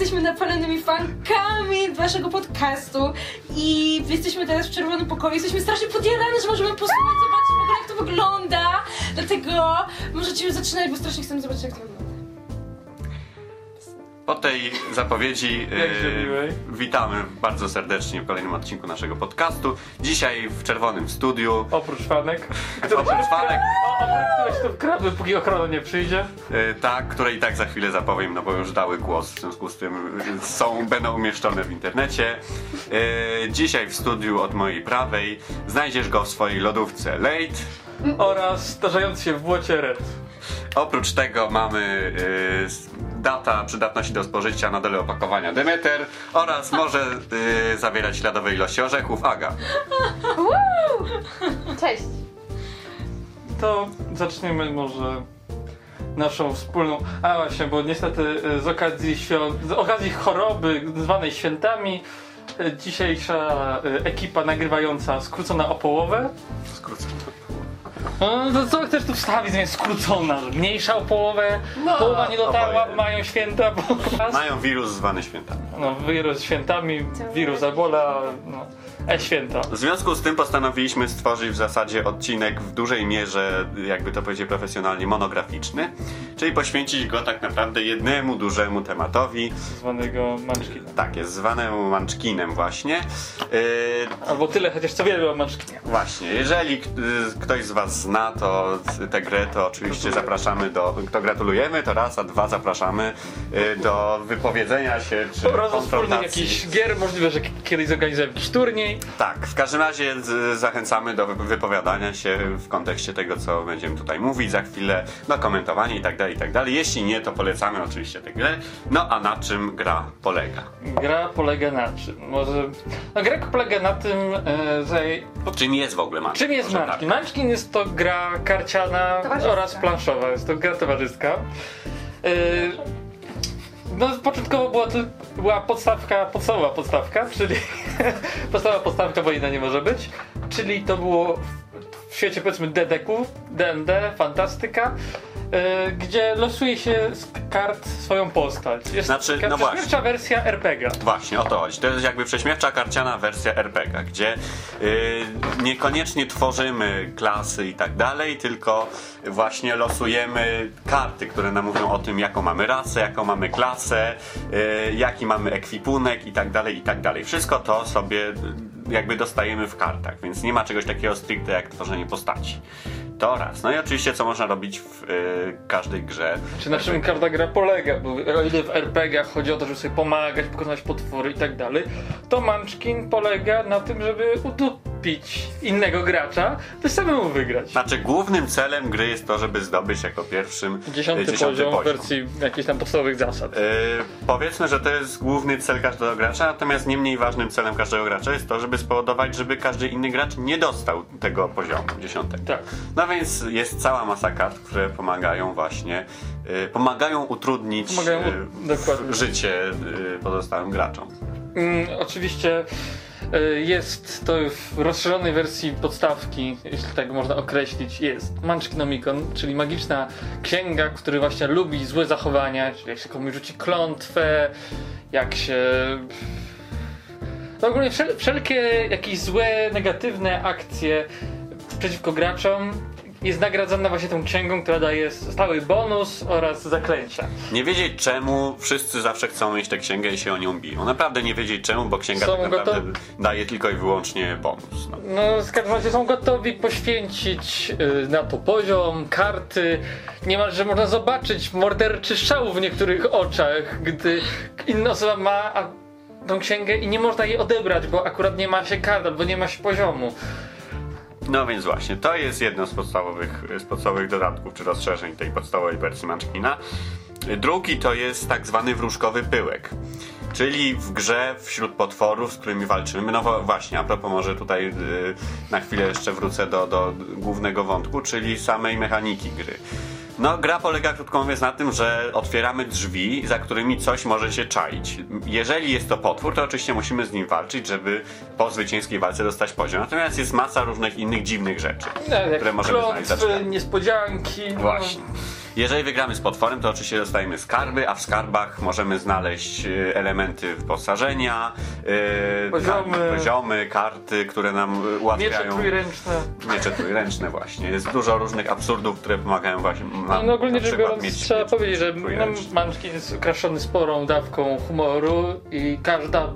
Jesteśmy napalonymi fankami waszego podcastu i jesteśmy teraz w czerwonym pokoju. Jesteśmy strasznie podjarane, że możemy posłuchać, zobaczyć w ogóle jak to wygląda. Dlatego możecie już zaczynać, bo strasznie chcemy zobaczyć jak to wygląda. Po tej zapowiedzi e, miłej. witamy bardzo serdecznie w kolejnym odcinku naszego podcastu. Dzisiaj w czerwonym studiu. Oprócz fanek. Oprócz fanek, któreś tu wkradły, póki ochrona nie przyjdzie. e, tak, które i tak za chwilę zapowiem, no bo już dały głos, w związku z tym e, są, będą umieszczone w internecie. E, Dzisiaj w studiu od mojej prawej znajdziesz go w swojej lodówce Late. Oraz starzający się w błocie Red. Oprócz tego mamy data przydatności do spożycia na dole opakowania Demeter oraz może e, zawierać śladowe ilości orzechów Aga. Cześć! To zaczniemy może naszą wspólną... A właśnie, bo niestety y, z okazji świąt... z okazji choroby zwanej świętami y, dzisiejsza y, ekipa nagrywająca skrócona o połowę. Skrócę. No to co chcesz tu wstawić, jest skrócona, że mniejsza o połowę, No. połowa nie dotarła, Oboje. mają święta, bo... Mają wirus zwany świętami. No, wirus świętami, wirus Ebola, no, e-święta. W związku z tym postanowiliśmy stworzyć w zasadzie odcinek w dużej mierze, jakby to powiedzieć profesjonalnie, monograficzny, czyli poświęcić go tak naprawdę jednemu dużemu tematowi, zwanego Munchkina. tak jest, zwanemu Munchkinem właśnie. Yy, Albo tyle, chociaż co wiele o Munchkinie. Właśnie, jeżeli y, ktoś z Was zna to tę grę, to oczywiście zapraszamy do. To gratulujemy, to raz, a dwa zapraszamy y, do wypowiedzenia się czy Po prostu jakichś gier, możliwe, że kiedyś zorganizujemy jakiś turniej. Tak, w każdym razie z, zachęcamy do wy- wypowiadania się w kontekście tego, co będziemy tutaj mówić za chwilę, do komentowania i tak dalej, i tak dalej. Jeśli nie, to polecamy oczywiście tę grę. No a na czym gra polega? Gra polega na czym? Może... No, gra polega na tym, e, że... Czym jest w ogóle Munchkin? Czym jest Może Munchkin? tak. Munchkin jest to gra karciana oraz planszowa, jest to gra towarzyska. E, No, początkowo była, to, była podstawka, podstawowa podstawka, czyli podstawowa podstawka, bo inna nie może być, czyli to było w, świecie powiedzmy DDQ, D&D, fantastyka, e, gdzie losuje się z kart swoją postać. Jest Znaczy, no właśnie. pierwsza wersja RPG. Właśnie, o to chodzi. To jest jakby prześmiewcza karciana wersja RPG, gdzie yy, niekoniecznie tworzymy klasy i tak dalej, tylko właśnie losujemy karty, które nam mówią o tym, jaką mamy rasę, jaką mamy klasę, yy, jaki mamy ekwipunek i tak dalej, i tak dalej. Wszystko to sobie jakby dostajemy w kartach, więc nie ma czegoś takiego stricte jak tworzenie postaci. To raz. No i oczywiście, co można robić w yy, każdej grze. Czy na czym każda gra polega, bo o ile w RPG chodzi o to, żeby sobie pomagać, pokonać potwory i tak dalej, to Munchkin polega na tym, żeby udupić innego gracza, by samemu wygrać. Znaczy, głównym celem gry jest to, żeby zdobyć jako pierwszym Dziesiąty, dziesiąty poziom, w wersji jakichś tam podstawowych zasad. Yy, powiedzmy, że to jest główny cel każdego gracza, natomiast nie mniej ważnym celem każdego gracza jest to, żeby spowodować, żeby każdy inny gracz nie dostał tego poziomu dziesiątego. Tak. No więc jest cała masa kart, które pomagają właśnie, yy, pomagają utrudnić Pomagają, yy, życie pozostałym graczom. Mm, oczywiście jest to w rozszerzonej wersji podstawki, jeśli tak można określić, jest Munchkinomicon, czyli magiczna księga, który właśnie lubi złe zachowania, czyli jak się komuś rzuci klątwę, jak się... No ogólnie wszel wszelkie jakieś złe, negatywne akcje przeciwko graczom jest nagradzana właśnie tą księgą, która daje stały bonus oraz zaklęcia. Nie wiedzieć czemu wszyscy zawsze chcą mieć tę księgę i się o nią biją. Naprawdę nie wiedzieć czemu, bo księga Są tak naprawdę gotowi- daje tylko i wyłącznie bonus. No. No, w każdym razie są gotowi poświęcić y, na to poziom, karty. Niemalże można zobaczyć morderczy szał w niektórych oczach, gdy inna osoba ma tą księgę i nie można jej odebrać, bo akurat nie ma się kart albo nie ma się poziomu. No więc właśnie, to jest jedno z podstawowych, z podstawowych dodatków czy rozszerzeń tej podstawowej wersji Munchkina. Drugi to jest tak zwany wróżkowy pyłek. Czyli w grze wśród potworów, z którymi walczymy. No właśnie, a propos może tutaj yy, na chwilę jeszcze wrócę do, do głównego wątku, czyli samej mechaniki gry. No, gra polega krótko mówiąc na tym, że otwieramy drzwi, za którymi coś może się czaić. Jeżeli jest to potwór, to oczywiście musimy z nim walczyć, żeby po zwycięskiej walce dostać poziom. Natomiast jest masa różnych innych dziwnych rzeczy, No, które możemy znaleźć za drzwiami. niespodzianki. no. Jeżeli wygramy z potworem, to oczywiście dostajemy skarby, a w skarbach możemy znaleźć e, elementy wyposażenia, e, Poziomy. kar- poziomy, karty, które nam e, Miecze ułatwiają. trójręczne. Miecze trójręczne właśnie. Jest dużo różnych absurdów, które pomagają właśnie nam No, no ogólnie rzecz biorąc, mieć trzeba powiedzieć, że no. Munchkin jest okraszony sporą dawką humoru i każda,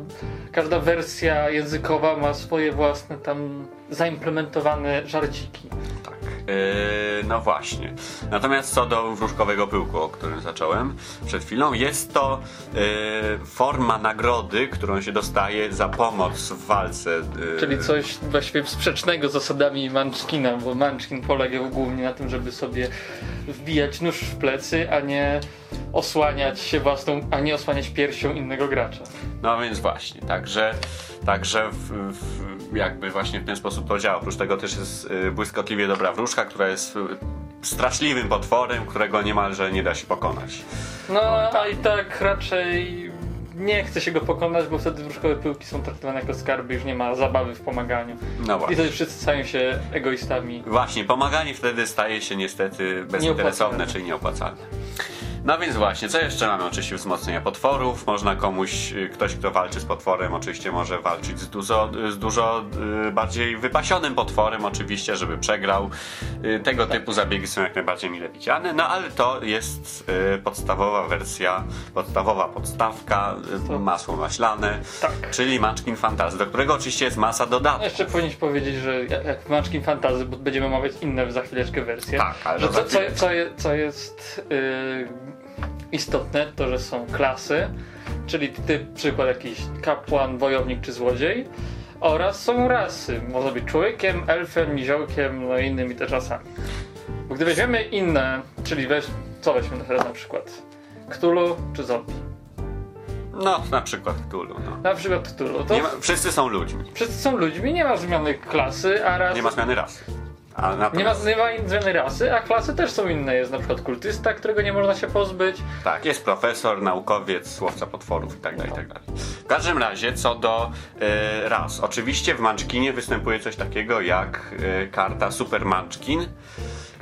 każda wersja językowa ma swoje własne tam zaimplementowane żarciki. Tak. Yy, no właśnie. Natomiast co do wróżkowego pyłku, o którym zacząłem przed chwilą, jest to yy, forma nagrody, którą się dostaje za pomoc w walce. yy, Czyli coś właściwie sprzecznego z zasadami Munchkina, bo Munchkin polegał głównie na tym, żeby sobie wbijać nóż w plecy, a nie osłaniać się własną, a nie osłaniać piersią innego gracza. No więc właśnie, także, także w, w, jakby właśnie w ten sposób to działa. Oprócz tego też jest yy, błyskotliwie dobra wróżka, która jest yy, straszliwym potworem, którego niemalże nie da się pokonać. No, a i tak raczej nie chce się go pokonać, bo wtedy wróżkowe pyłki są traktowane jako skarby, już nie ma zabawy w pomaganiu. No I właśnie. wtedy wszyscy stają się egoistami. Właśnie, pomaganie wtedy staje się niestety bezinteresowne, czyli nieopłacalne. No więc właśnie, co jeszcze mamy? Oczywiście wzmocnienia potworów. Można komuś, y, ktoś kto walczy z potworem, oczywiście może walczyć z dużo, z dużo y, bardziej wypasionym potworem, oczywiście, żeby przegrał. Y, Tego typu zabiegi są jak najbardziej mile widziane, no ale to jest podstawowa wersja, podstawowa podstawka, masło maślane, Tak. czyli Munchkin Fantasy, do którego oczywiście jest masa dodatków. Jeszcze powinieneś powiedzieć, że jak w Munchkin Fantasy, bo będziemy omawiać inne za chwileczkę wersje. Tak, ale że to za co, co, co, je, co jest yy, istotne, to że są klasy, czyli typ przykład jakiś kapłan, wojownik czy złodziej. Oraz są rasy. Można być człowiekiem, elfem, niziołkiem, no i innymi też rasami. Bo gdy weźmiemy inne, czyli weź, co weźmy teraz na przykład? Cthulhu czy zombie? No, na przykład Cthulhu, no. Na przykład Cthulhu. To ma, wszyscy są ludźmi. wszyscy są ludźmi, nie ma zmiany klasy, a raz... Nie ma zmiany rasy. Nie ma, nie ma zmiany rasy, a klasy też są inne. Jest na przykład kultysta, którego nie można się pozbyć. Tak, jest profesor, naukowiec, łowca potworów itd. itd. W każdym razie, co do e, ras. Oczywiście w Munchkinie występuje coś takiego jak e, karta Super Munchkin.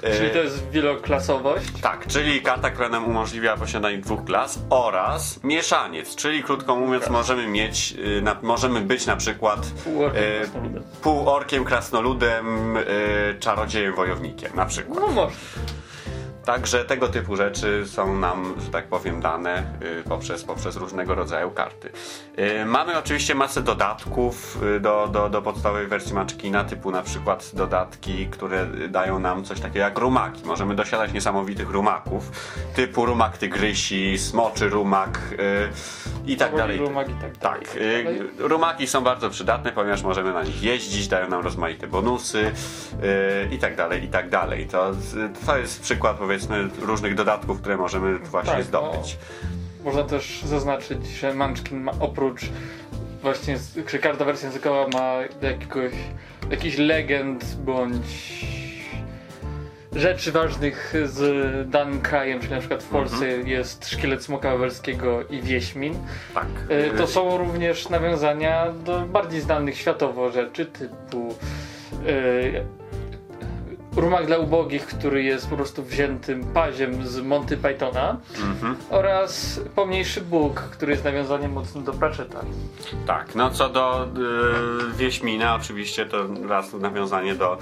E, Czyli to jest wieloklasowość. Tak, czyli karta, która nam umożliwia posiadanie dwóch klas oraz mieszaniec, czyli krótko mówiąc możemy mieć, y, na, możemy być na przykład Półorkiem, e, krasnoludem. półorkiem, krasnoludem, e, czarodziejem, wojownikiem na przykład. No można. Także tego typu rzeczy są nam, że tak powiem, dane y, poprzez, poprzez różnego rodzaju karty. Y, Mamy oczywiście masę dodatków y, do, do, do podstawowej wersji Munchkina, typu na przykład dodatki, które dają nam coś takiego jak rumaki. Możemy dosiadać niesamowitych rumaków, typu rumak tygrysi, smoczy rumak y, i tak dalej. Rumak i tak. Tak, y, rumaki są bardzo przydatne, ponieważ możemy na nich jeździć, dają nam rozmaite bonusy y, i tak dalej, i tak dalej. To, to jest przykład powiedzmy różnych dodatków, które możemy właśnie Tak, zdobyć. Można też zaznaczyć, że Munchkin ma oprócz właśnie, że każda wersja językowa ma jakiegoś, jakiś legend bądź rzeczy ważnych z danym krajem, czyli na przykład w Polsce jest szkielet smoka wawelskiego i wieśmin. Tak. E, To są również nawiązania do bardziej znanych światowo rzeczy, typu e, Rumak dla ubogich, który jest po prostu wziętym paziem z Monty Pythona mhm. oraz Pomniejszy Bóg, który jest nawiązaniem mocno do Pratchetta. Tak, no co do y, Wieśmina, oczywiście to raz nawiązanie do,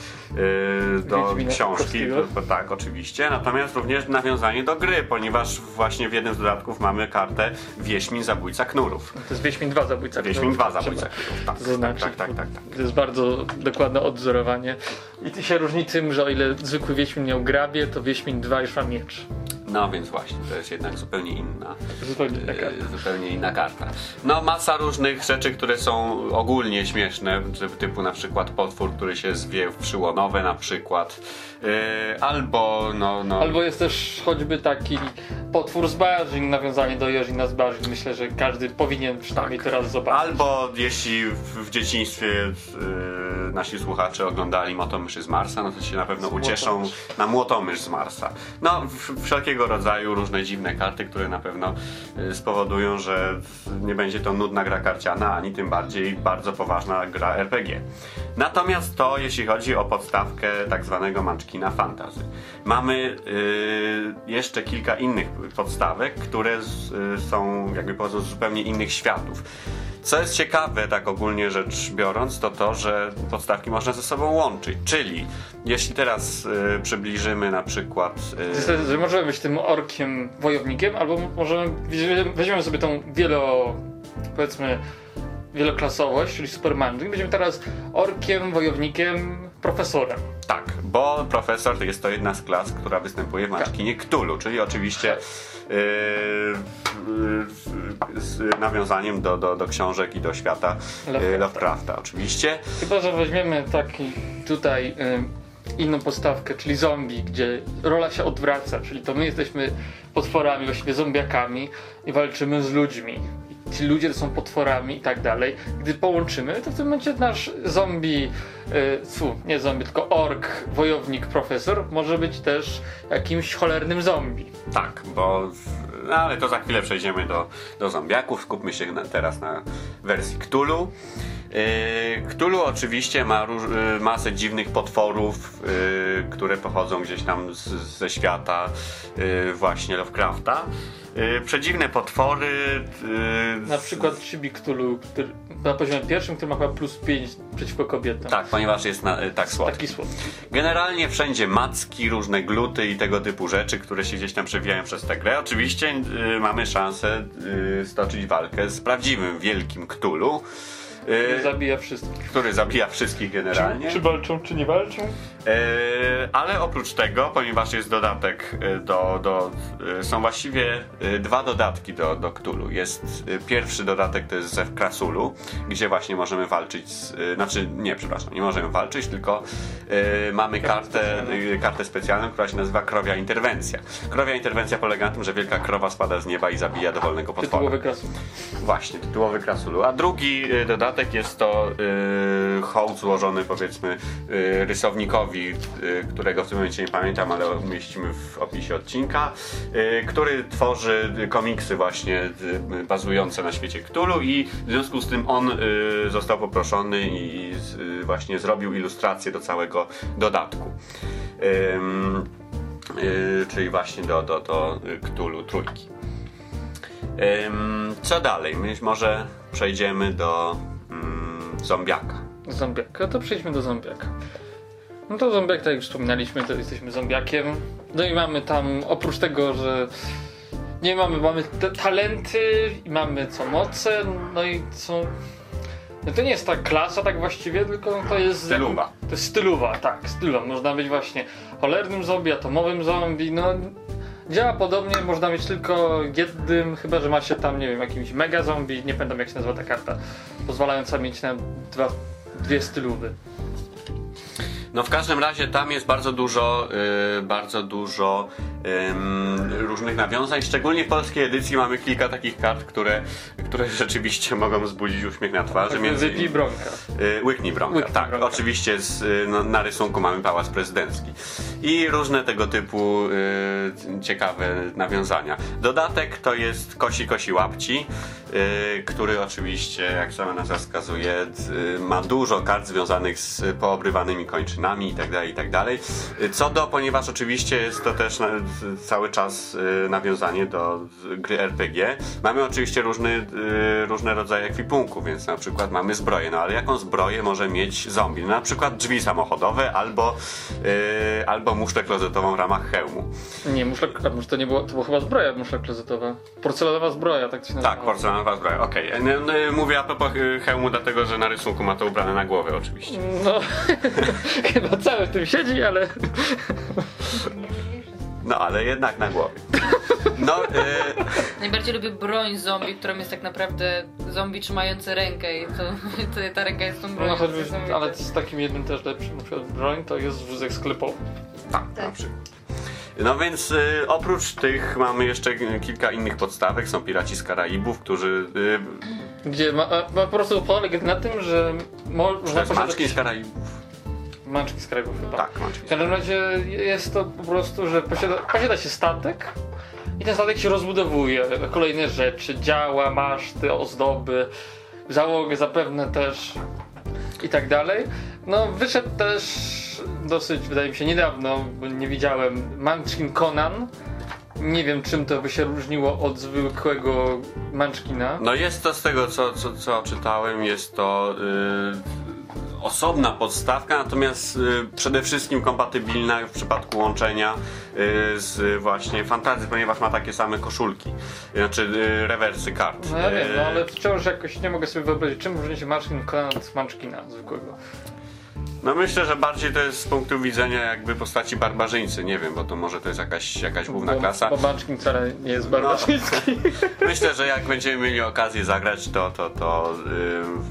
y, do Wiedźmina książki, to, tak, oczywiście, natomiast również nawiązanie do gry, ponieważ właśnie w jednym z dodatków mamy kartę Wieśmin Zabójca Knurów. To jest Wieśmin 2 Zabójca Wieśmin Knurów, 2 trzeba Zabójca Knurów, tak, Zaznaczyć, tak, tak, tak, tak, tak. To jest bardzo dokładne odwzorowanie. I to się różni tym, że o ile zwykły Wieśmin miał grabie, to Wieśmin 2 już ma miecz. No więc właśnie, to jest jednak zupełnie inna. Zupełnie taka. E, zupełnie inna karta. No masa różnych rzeczy, które są ogólnie śmieszne, typ- typu na przykład potwór, który się zwie w przyłonowe na przykład, E, albo no, no Albo jest też choćby taki potwór z Barzin, nawiązanie do Jerzina z Barzin. Myślę, że każdy powinien przynajmniej Tak. teraz zobaczyć. Albo jeśli w, dzieciństwie e, nasi słuchacze oglądali Motomyszy z Marsa, no to się na pewno Z ucieszą Młotomysz. na Młotomysz z Marsa. No wszelkiego wszelkiego rodzaju różne dziwne karty, które na pewno y, spowodują, że nie będzie to nudna gra karciana, ani tym bardziej bardzo poważna gra RPG. Natomiast to, jeśli chodzi o podstawkę tak zwanego Munchkina Fantasy. Mamy y, jeszcze kilka innych podstawek, które z, y, są jakby pochodzą z zupełnie innych światów. Co jest ciekawe, tak ogólnie rzecz biorąc, to to, że podstawki można ze sobą łączyć. Czyli jeśli teraz y, przybliżymy na przykład. Y, Że możemy być tym orkiem wojownikiem, albo możemy weźmiemy sobie tą wielo, powiedzmy, wieloklasowość, czyli Superman. I będziemy teraz orkiem, wojownikiem, profesorem. tak, bo profesor to jest to jedna z klas, która występuje w Munchkinie Cthulhu, czyli oczywiście. y, y, z nawiązaniem do, do, do książek i do świata y, Lovecrafta. Lovecrafta, oczywiście. Chyba, że weźmiemy taki tutaj y, inną postawkę, czyli zombie, gdzie rola się odwraca, czyli to my jesteśmy potworami, właściwie zombiakami i walczymy z ludźmi. Ci ludzie są potworami i tak dalej. Gdy połączymy, to w tym momencie nasz zombie, y, fu, nie zombie, tylko ork, wojownik, profesor może być też jakimś cholernym zombie. Tak, bo. No ale to za chwilę przejdziemy do, do zombiaków. Skupmy się na, teraz na wersji Cthulhu. Yy, Cthulhu oczywiście ma yy, masę dziwnych potworów, yy, które pochodzą gdzieś tam z, ze świata yy, właśnie Lovecrafta. Yy, przedziwne potwory. yy, Na przykład Chibi który na poziomie pierwszym, który ma chyba plus 5 przeciwko kobietom. Tak, ponieważ jest na, yy, tak słodki. Taki słodki. Generalnie wszędzie macki, różne gluty i tego typu rzeczy, które się gdzieś tam przewijają przez tę grę. Oczywiście mamy szansę stoczyć walkę z prawdziwym wielkim Cthulhu, y, Zabija wszystkich. który zabija wszystkich generalnie. Czy walczą, czy nie walczą? E, ale oprócz tego, ponieważ jest dodatek e, do. do e, są właściwie e, dwa dodatki do, do Cthulhu. Jest e, pierwszy dodatek to jest Zew Krasulu, gdzie właśnie możemy walczyć z. e, Znaczy, nie, przepraszam, nie możemy walczyć, tylko e, mamy kartę, e, kartę specjalną, która się nazywa Krowia Interwencja. Krowia Interwencja polega na tym, że wielka krowa spada z nieba i zabija dowolnego potwora. Tytułowy klasu. Właśnie, tytułowy Krasulu. A drugi y, dodatek jest to y, hołd złożony powiedzmy y, rysownikowi, y, którego w tym momencie nie pamiętam, ale umieścimy w opisie odcinka, y, który tworzy komiksy właśnie y, bazujące na świecie Cthulhu i w związku z tym on y, został poproszony i właśnie zrobił ilustrację do całego dodatku. Czyli właśnie do, do, do Cthulhu trójki. Co dalej? My może przejdziemy do mm, zombiaka. Zombiaka. To przejdźmy do zombiaka. No to zombiak, tak jak już wspominaliśmy, to jesteśmy zombiakiem. No i mamy tam, oprócz tego, że nie mamy, mamy te talenty i mamy co moce, no i co... No to nie jest ta klasa tak właściwie, tylko to jest... Styluwa. To jest styluwa, tak, styluwa. Można być właśnie cholernym zombie, atomowym zombie, no... Działa podobnie, można mieć tylko jednym, chyba że ma się tam, nie wiem, jakimś mega zombie, nie pamiętam jak się nazywa ta karta, pozwalająca mieć na dwa, dwie styluwy. No w każdym razie tam jest bardzo dużo, y, bardzo dużo ym, różnych nawiązań. Szczególnie w polskiej edycji mamy kilka takich kart, które, które rzeczywiście mogą wzbudzić uśmiech na twarzy. Tak, Między wypij bronka. Y, Łyknij bronka, Łyknij tak. bronka. Oczywiście z, y, no, na rysunku mamy pałac prezydencki. I różne tego typu y, ciekawe nawiązania. Dodatek to jest Kosi Kosi Łapci, y, który oczywiście, jak sama nazwa wskazuje, ma dużo kart związanych z poobrywanymi kończynami itd. itd. Y, Co do, ponieważ oczywiście jest to też cały czas y, nawiązanie do gry RPG, mamy oczywiście różny, y, różne rodzaje ekwipunku, więc na przykład mamy zbroję, no ale jaką zbroję może mieć zombie? No, na przykład drzwi samochodowe albo, y, albo muszlę klozetową w ramach hełmu. Nie, muszla, a może to nie było, to była chyba zbroja muszla klozetowa. Porcelanowa zbroja, tak to się nazywa. Tak, porcelanowa zbroja, okej. No, no, Mówię a propos hełmu, dlatego że na rysunku ma to ubrane na głowę oczywiście. No, chyba cały w tym siedzi, ale... No ale jednak na głowie. No, y, Najbardziej lubię broń zombie, którą jest tak naprawdę zombie trzymający rękę i to, to ta ręka jest tą bronią. No, To choćby, ale z takim jednym też lepszym, na przykład broń, to jest wózek sklepowy. Tak, na przykład. No więc y, oprócz tych mamy jeszcze kilka innych podstawek. Są piraci z Karaibów, którzy. Y, Gdzie ma, ma po prostu polega na tym, że można Maczki z Karaibów. Manczki z krajów chyba. Tak, Maczki. W każdym razie jest to po prostu, że posiada, posiada się statek, I ten statek się rozbudowuje, kolejne rzeczy, działa, maszty, ozdoby, załogę zapewne też i tak dalej. No wyszedł też dosyć, wydaje mi się, niedawno, bo nie widziałem, Munchkin Conan. Nie wiem czym to by się różniło od zwykłego Munchkina. No jest to z tego, co, co, co czytałem, jest to y, osobna podstawka, natomiast y, przede wszystkim kompatybilna w przypadku łączenia y, z właśnie fantazji, ponieważ ma takie same koszulki, znaczy y, rewersy kart. No ja wiem, no ale wciąż jakoś nie mogę sobie wyobrazić, czym różni się Munchkin od Munchkina zwykłego. No myślę, że bardziej to jest z punktu widzenia jakby postaci barbarzyńcy, nie wiem, bo to może to jest jakaś, jakaś główna Bo- klasa. Bo Munchkin wcale nie jest barbarzyński. Myślę, że jak będziemy mieli okazję zagrać, to, to, to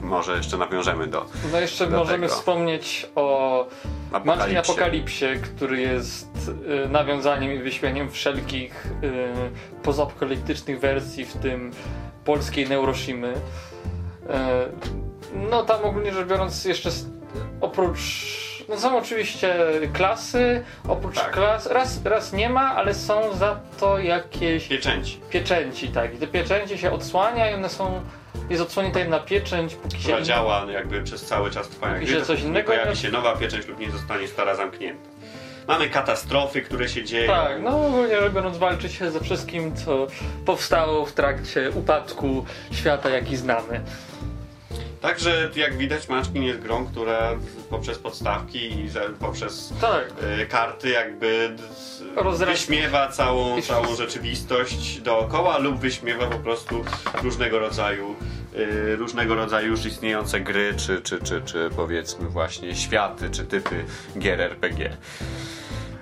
y, może jeszcze nawiążemy do No jeszcze Do możemy tego. wspomnieć o apokalipsy. Apokalipsie, który jest y, nawiązaniem i wyśmieniem wszelkich y, pozapokaliptycznych wersji, w tym polskiej Neuroshimy. Y, no tam ogólnie rzecz biorąc jeszcze oprócz no są oczywiście klasy, oprócz Tak. klas raz, raz nie ma, ale są za to jakieś Pieczęci. pieczęci, tak. I te pieczęci się odsłania i one są jest odsłonięta jedna pieczęć, póki się która działa jakby przez cały czas trwania I gry, że coś innego pojawi się nowa pieczęć lub nie zostanie stara zamknięta. Mamy katastrofy, które się dzieją. Tak, no ogólnie rzecz biorąc walczy się ze wszystkim, co powstało w trakcie upadku świata, jaki znamy. Także jak widać Munchkin jest grą, która poprzez podstawki i poprzez Tak. y, karty jakby wyśmiewa całą, całą rzeczywistość dookoła lub wyśmiewa po prostu różnego rodzaju y, różnego rodzaju już istniejące gry, czy, czy, czy, czy powiedzmy właśnie światy, czy typy gier RPG.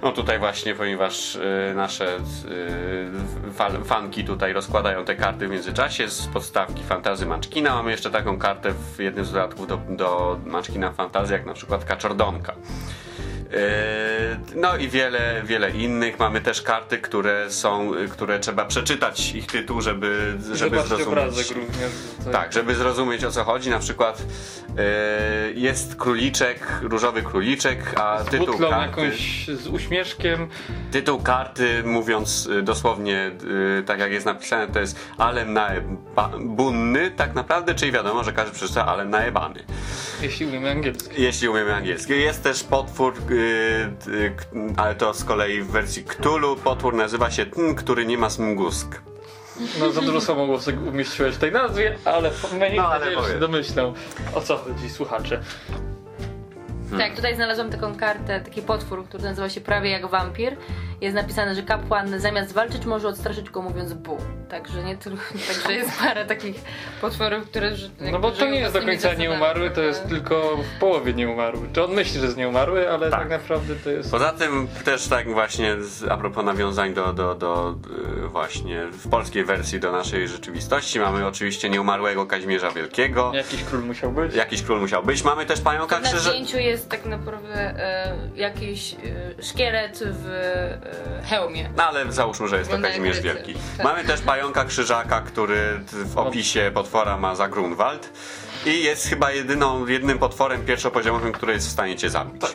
No tutaj właśnie, ponieważ y, nasze y, fa- fanki tutaj rozkładają te karty w międzyczasie z podstawki Fantazy Munchkina. Mamy jeszcze taką kartę w jednym z dodatków do, do Munchkina Fantazy, jak na przykład Kaczordonka. Yy, No i wiele, wiele innych. Mamy też karty, które są, które trzeba przeczytać ich tytuł, żeby, żeby zrozumieć. również. Tak, żeby zrozumieć o co chodzi. Na przykład yy, jest króliczek, różowy króliczek, a Z tytuł butlą karty, jakąś z uśmieszkiem. tytuł karty, mówiąc y, dosłownie y, tak jak jest napisane, to jest Alem Bunny, tak naprawdę, czyli wiadomo, że każdy przeczyta Alem Naebany. Jeśli umiemy angielski. Jeśli umiemy angielski. Jest też potwór, y, ale to z kolei w wersji Cthulhu. Potwór nazywa się Tn, który nie ma smgusk. No za dużo samogłosek umieściłeś w tej nazwie, ale mam No, nadzieję, że się domyślą o co chodzi słuchacze. Tak, tutaj znalazłam taką kartę, taki potwór, który nazywa się prawie jak wampir. Jest napisane, że kapłan zamiast walczyć może odstraszyć go mówiąc bu. Także nie tylko, także jest parę takich potworów, które No bo to nie jest do końca nieumarły, to jest prawda? tylko w połowie nieumarły. Czy on myśli, że jest nieumarły, ale tak, Tak. naprawdę to jest... Poza tym też tak właśnie z, a propos nawiązań do, do, do y, właśnie w polskiej wersji do naszej rzeczywistości mamy oczywiście nieumarłego Kazimierza Wielkiego. Jakiś król musiał być. Jakiś król musiał być. Mamy też Na zdjęciu jest tak naprawdę e, jakiś e, szkielet w e, hełmie. No ale załóżmy, że jest to Kazimierz. Wielki. Tak. Mamy też pająka krzyżaka, który w opisie potwora ma za Grunwald. I jest chyba jedyną, jednym potworem pierwszopoziomowym, który jest w stanie cię zabić. Tak.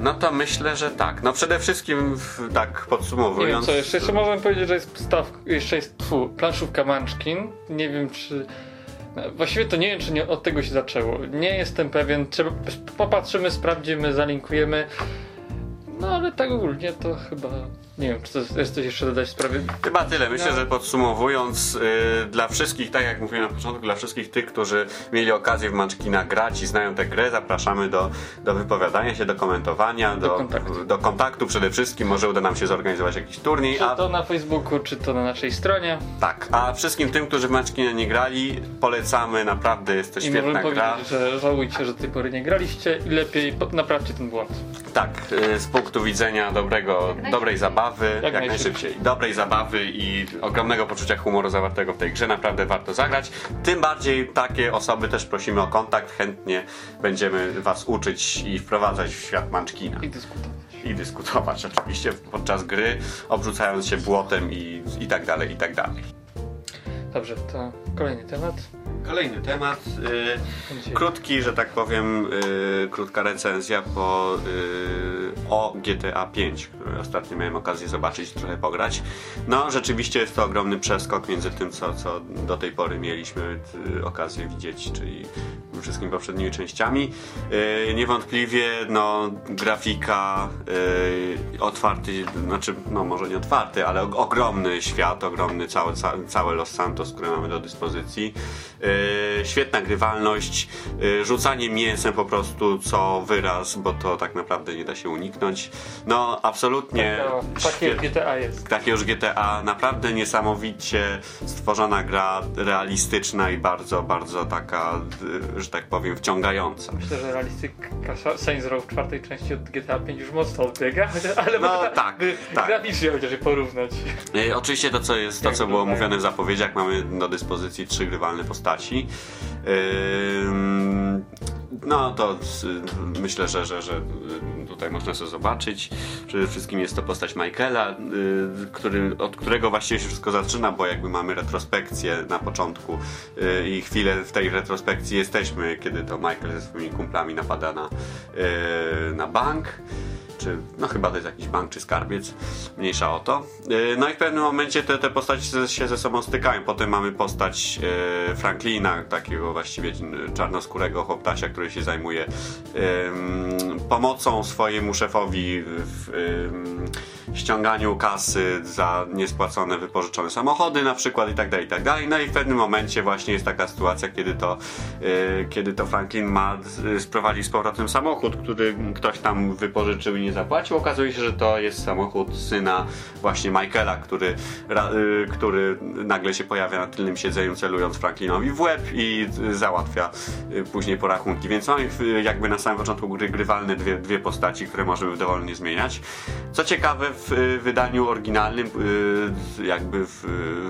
No to myślę, że tak. No przede wszystkim w- tak Nie wiem podsumowując. co jeszcze. Jeszcze możemy powiedzieć, że jest staw, jeszcze jest tfu, planszówka Munchkin. Nie wiem czy... Właściwie to nie wiem, czy nie od tego się zaczęło. Nie jestem pewien. Trzeba, popatrzymy, sprawdzimy, zalinkujemy. No ale tak ogólnie to chyba... Nie wiem, czy to jest coś jeszcze dodać w sprawie... Chyba tyle. Myślę, No. że podsumowując, y, dla wszystkich, tak jak mówiłem na początku, dla wszystkich tych, którzy mieli okazję w Munchkina grać i znają tę grę, zapraszamy do, do wypowiadania się, do komentowania, do, Do kontaktu. do kontaktu przede wszystkim. Może uda nam się zorganizować jakiś turniej. Czy A, to na Facebooku, czy to na naszej stronie. tak, a wszystkim tym, którzy w Munchkina nie grali, polecamy. Naprawdę jest to I świetna gra. powiedzieć, że żałujcie, że do tej pory nie graliście i lepiej naprawcie ten błąd. Tak, y, z punktu widzenia dobrego, dobrej zabawy, jak, najszybciej. najszybciej. Dobrej zabawy i ogromnego poczucia humoru zawartego w tej grze, naprawdę warto zagrać. Tym bardziej takie osoby też prosimy o kontakt, chętnie będziemy Was uczyć i wprowadzać w świat Munchkina. I dyskutować. I dyskutować oczywiście podczas gry, obrzucając się błotem i, i tak dalej, i tak dalej. Dobrze, to kolejny temat. Kolejny temat. y, Krótki, że tak powiem, y, krótka recenzja po, y, o GTA 5, które ostatnio miałem okazję zobaczyć, trochę pograć. No, rzeczywiście jest to ogromny przeskok między tym, co, co do tej pory mieliśmy okazję widzieć, czyli wszystkimi poprzednimi częściami. Niewątpliwie, no, grafika, otwarty, znaczy, no może nie otwarty, ale og- ogromny świat, ogromny cały, ca, całe Los Santos, które mamy do dyspozycji. Yy, świetna grywalność, yy, rzucanie mięsem po prostu co wyraz, bo to tak naprawdę nie da się uniknąć. No, absolutnie. Taka- Takie świet- GTA jest. takie już GTA, naprawdę niesamowicie stworzona gra, realistyczna i bardzo, bardzo taka, yy, że tak powiem, wciągająca. Myślę, że realistyka Saints Row w czwartej części od GTA 5 już mocno odbiega, ale No, można tak, by tak. graficznie chociaż je porównać. E, Oczywiście to, co jest, to, co było mówione w zapowiedziach, mamy do dyspozycji trzy grywalne postaci. No to s- myślę, że, że, że y, tutaj można sobie zobaczyć. Przede wszystkim jest to postać Michaela, y, który, od którego właściwie się wszystko zaczyna, bo jakby mamy retrospekcję na początku y, i chwilę w tej retrospekcji jesteśmy, kiedy to Michael ze swoimi kumplami napada na, y, na bank czy no chyba to jest jakiś bank czy skarbiec, mniejsza o to. Yy, No i w pewnym momencie te, te postaci ze- się ze sobą stykają. Potem mamy postać yy, Franklina, takiego właściwie yy, czarnoskórego chłoptasia, który się zajmuje pomocą swojemu szefowi w ściąganiu kasy za niespłacone, wypożyczone samochody na przykład i tak dalej, i tak dalej. No i w pewnym momencie właśnie jest taka sytuacja, kiedy to, yy, kiedy to Franklin ma yy, sprowadzić z powrotem samochód, który ktoś tam wypożyczył i nie zapłacił. Okazuje się, że to jest samochód syna właśnie Michaela, który, yy, który nagle się pojawia na tylnym siedzeniu, celując Franklinowi w łeb i yy, załatwia yy, później porachunki. Więc mamy yy, jakby na samym początku gry grywalne dwie, dwie postaci, które możemy dowolnie zmieniać. Co ciekawe, w yy, wydaniu oryginalnym, yy, jakby w,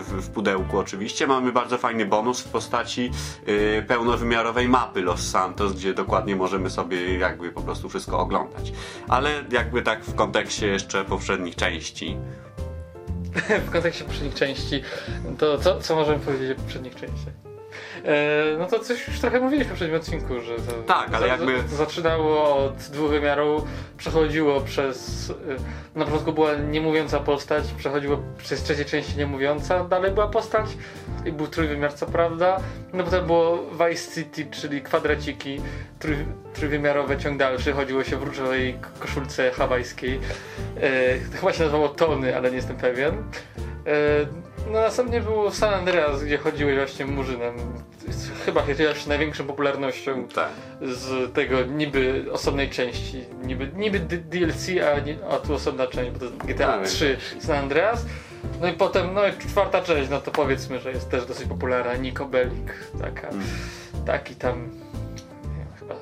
w, pudełku oczywiście, mamy bardzo fajny bonus w postaci yy, pełnowymiarowej mapy Los Santos, gdzie dokładnie możemy sobie jakby po prostu wszystko oglądać. Ale jakby tak w kontekście jeszcze poprzednich części. w kontekście poprzednich części, to co, co możemy powiedzieć o poprzednich częściach? E, no to coś już trochę mówiliśmy w poprzednim odcinku, że to Tak, ale jakby- zaczynało od dwuwymiaru, przechodziło przez e, na początku była niemówiąca postać, przechodziło przez trzeciej części niemówiąca, dalej była postać i był trójwymiar co prawda, no potem było Vice City, czyli kwadraciki trój, trójwymiarowe ciąg dalszy, chodziło się w różowej koszulce hawajskiej, e, chyba się nazywało Tony, ale nie jestem pewien. E, no następnie było San Andreas, gdzie chodziłeś właśnie murzynem. Chyba cieszyłaś się największą popularnością Tak. z tego niby osobnej części. Niby, niby DLC, a, nie, a tu osobna część, bo to GTA Tak. 3 San Andreas. No i potem, no czwarta część, no to powiedzmy, że jest też dosyć popularna. Nico Bellic, taka, Mm. taki tam, nie wiem, chyba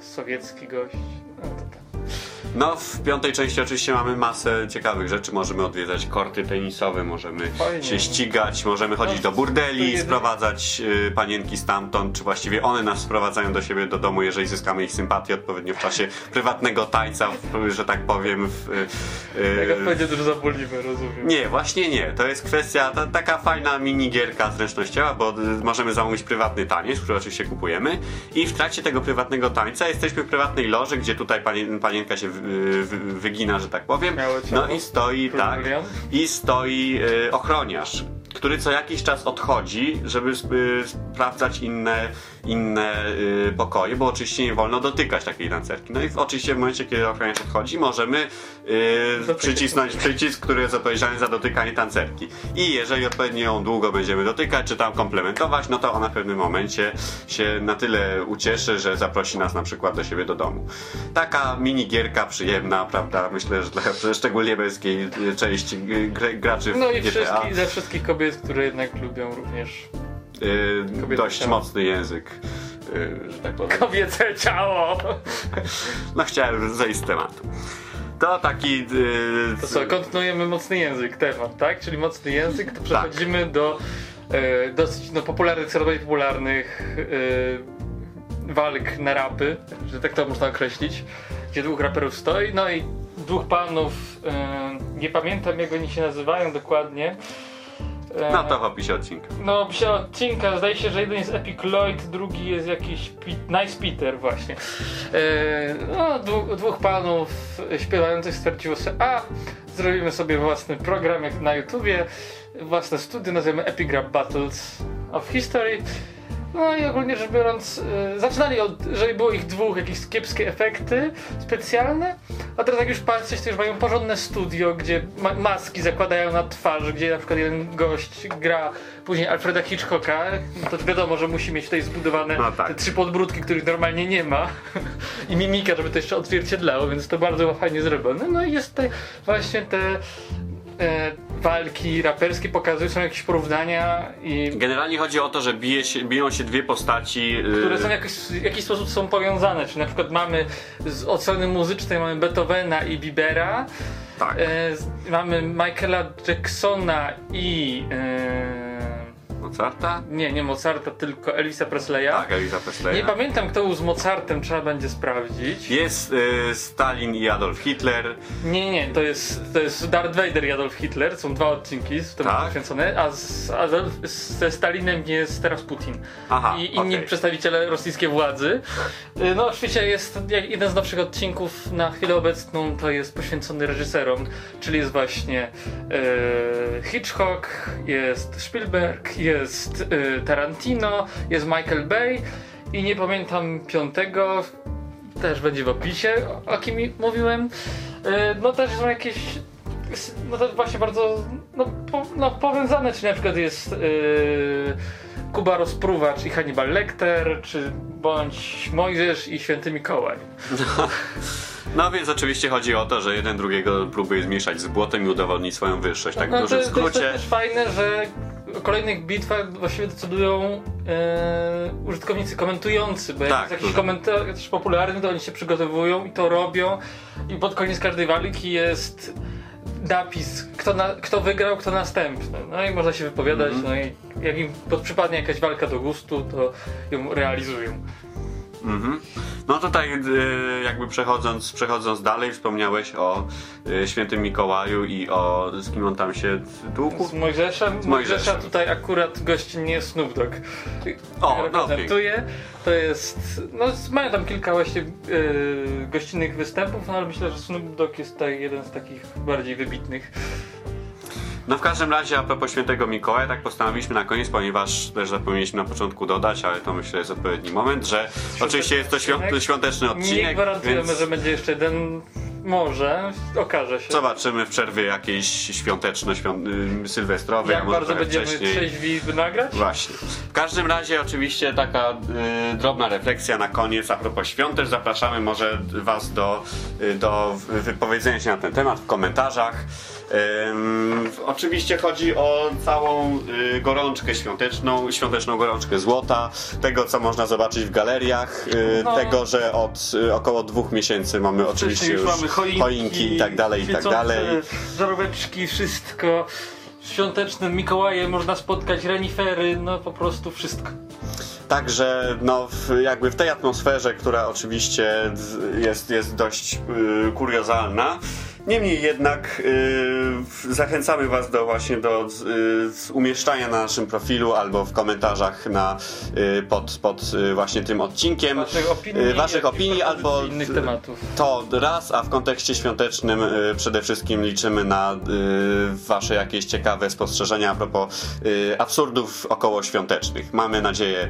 sowiecki gość. No w piątej części oczywiście mamy masę ciekawych rzeczy. Możemy odwiedzać korty tenisowe, możemy Fajnie. się ścigać, możemy chodzić do burdeli, sprowadzać y, panienki stamtąd, czy właściwie one nas sprowadzają do siebie do domu, jeżeli zyskamy ich sympatię odpowiednio w czasie prywatnego tańca, w, że tak powiem. W, y, Jak y, odpowiednio dużo zabolimy, rozumiem. nie, właśnie nie. To jest kwestia, ta, taka fajna minigierka zręcznościowa, bo y, możemy zamówić prywatny taniec, który oczywiście kupujemy i w trakcie tego prywatnego tańca jesteśmy w prywatnej loży, gdzie tutaj panien, panienka się wy, wy, wygina, że tak powiem. No i stoi, tak, i stoi y, ochroniarz, który co jakiś czas odchodzi, żeby y, sprawdzać inne, inne y, pokoje, bo oczywiście nie wolno dotykać takiej tancerki. No i w, oczywiście w momencie, kiedy ochroniarz odchodzi, możemy y, przycisnąć przycisk, który jest odpowiedzialny za dotykanie tancerki. I jeżeli odpowiednio ją długo będziemy dotykać, czy tam komplementować, no to ona w pewnym momencie się na tyle ucieszy, że zaprosi nas na przykład do siebie do domu. Taka minigierka przyjemna, prawda? Myślę, że dla szczególnie męskiej y, części y, gr- graczy w No i GTA. wszystkich, dla wszystkich kobiet, które jednak lubią również Y, Kobiety dość ciało. mocny język, y, że tak powiem. kobiece ciało. No chciałem zejść z tematu. To taki... y, To co, kontynuujemy mocny język temat, tak? Czyli mocny język, to przechodzimy do e, dosyć no, popularnych, coraz bardziej popularnych e, walk na rapy, że tak to można określić, gdzie dwóch raperów stoi, no i dwóch panów, e, nie pamiętam jak oni się nazywają dokładnie, E, No to w opisie odcinka. No, opisie odcinka zdaje się, że jeden jest Epic Lloyd, drugi jest jakiś Pi- Nice Peter właśnie. E, no, dwóch, dwóch panów śpiewających stwierdziło sobie, a zrobimy sobie własny program jak na YouTubie, własne studio, nazwiemy Epic Rap Battles of History. No i ogólnie rzecz biorąc, e, zaczynali od, że było ich dwóch, jakieś kiepskie efekty specjalne, a teraz jak już patrzeć, to już mają porządne studio, gdzie ma maski zakładają na twarz, gdzie na przykład jeden gość gra później Alfreda Hitchcocka, no to wiadomo, że musi mieć tutaj zbudowane No tak. te trzy podbródki, których normalnie nie ma i mimika, żeby to jeszcze odzwierciedlało, więc to bardzo fajnie zrobione. No i jest te, właśnie te e, walki raperskie pokazują, są jakieś porównania i Generalnie chodzi o to, że bije się, biją się dwie postaci. y, które są jakoś, w jakiś sposób są powiązane. Czyli na przykład mamy z strony muzycznej mamy Beethovena i Biebera, Tak. z, mamy Michaela Jacksona i e, Mozarta? nie, nie Mozarta, tylko Elvisa Presleya. Tak, Eliza Presleya. Nie pamiętam kto był z Mozartem, trzeba będzie sprawdzić. Jest y, Stalin i Adolf Hitler. Nie, nie, to jest, to jest Darth Vader i Adolf Hitler, są dwa odcinki w tym Tak? poświęcone, a z, Adolf, ze Stalinem jest teraz Putin. Aha, I inni okej. przedstawiciele rosyjskiej władzy. Y, No oczywiście jest jeden z nowszych odcinków na chwilę obecną to jest poświęcony reżyserom, czyli jest właśnie e, Hitchcock, jest Spielberg, jest e, Tarantino, jest Michael Bay i nie pamiętam piątego, też będzie w opisie, o, kim mówiłem. E, no też są jakieś no to właśnie bardzo no, po, no, powiązane, czy na przykład jest yy, Kuba Rozpruwacz i Hannibal Lecter, czy bądź Mojżesz i Święty Mikołaj. No więc oczywiście chodzi o to, że jeden drugiego próbuje zmieszać z błotem i udowodnić swoją wyższość. Tak w no, to, dużym jest- to jest skrócie. też fajne, że o kolejnych bitwach właściwie decydują e, użytkownicy komentujący, bo jak Tak, jest jakiś to- komentarz popularny, to oni się przygotowują i to robią i pod koniec każdej walki jest napis, kto, na, kto wygrał, kto następny. No i można się wypowiadać, Mhm. no i jak im pod przypadnie jakaś walka do gustu, to ją realizują. Mhm. No tutaj y, jakby przechodząc, przechodząc dalej wspomniałeś o y, świętym Mikołaju i o z kim on tam się tłukł? Z Mojżeszem, Z Mojżesza Mojżeszem. tutaj akurat gościnnie Snoop Dogg O, no reprezentuje. To jest, no mają tam kilka właśnie yy, gościnnych występów, no ale myślę, że Snoop Dogg jest tutaj jeden z takich bardziej wybitnych. No w każdym razie a propos świętego Mikołaja, tak postanowiliśmy na koniec, ponieważ też zapomnieliśmy na początku dodać, ale to myślę jest odpowiedni moment, że oczywiście jest to świąt, odcinek. świąteczny Nie odcinek, gwarantujemy, więc że będzie jeszcze jeden, może, okaże się. zobaczymy w przerwie jakieś świąteczno, świąt, y, sylwestrowe, Jak bardzo będziemy wcześniej. trzeźwi nagrać? Właśnie. W każdym razie oczywiście taka y, drobna refleksja na koniec a propos świąt też zapraszamy może was do, y, do wypowiedzenia się na ten temat w komentarzach. Oczywiście chodzi o całą y, gorączkę świąteczną, świąteczną gorączkę złota, tego co można zobaczyć w galeriach, y, No. tego, że od y, około dwóch miesięcy mamy oczywiście już mamy choinki, choinki i tak dalej, i tak dalej. żaróweczki, wszystko. W świątecznym Mikołaje można spotkać renifery, no po prostu wszystko. Także no, w, jakby w tej atmosferze, która oczywiście jest, jest dość kuriozalna, niemniej jednak y, zachęcamy Was do właśnie do y, z umieszczania na naszym profilu albo w komentarzach na, y, pod, pod y, właśnie tym odcinkiem Waszych opinii, y, waszych jak i opinii albo innych tematów. to raz, a w kontekście świątecznym y, przede wszystkim liczymy na Wasze jakieś ciekawe spostrzeżenia a propos absurdów około świątecznych. Mamy nadzieję,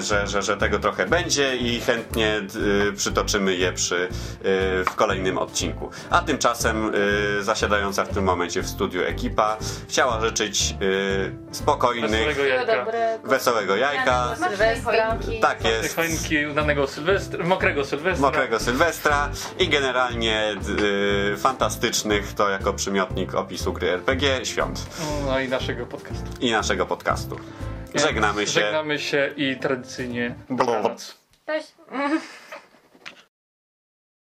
że, że, że tego trochę będzie i chętnie przytoczymy je przy, w kolejnym odcinku. A tymczasem y, zasiadająca w tym momencie w studiu ekipa chciała życzyć y, spokojnych, Wesołego jajka. wesołego jajka, Sylwestra. tak jest, Choinki udanego Sylwestra, mokrego Sylwestra. mokrego Sylwestra i generalnie y, fantastycznych, to jako przymiotnik opisu gry RPG, świąt No i naszego podcastu. i naszego podcastu. Żegnamy się. Żegnamy się i tradycyjnie dobranoc. Cześć.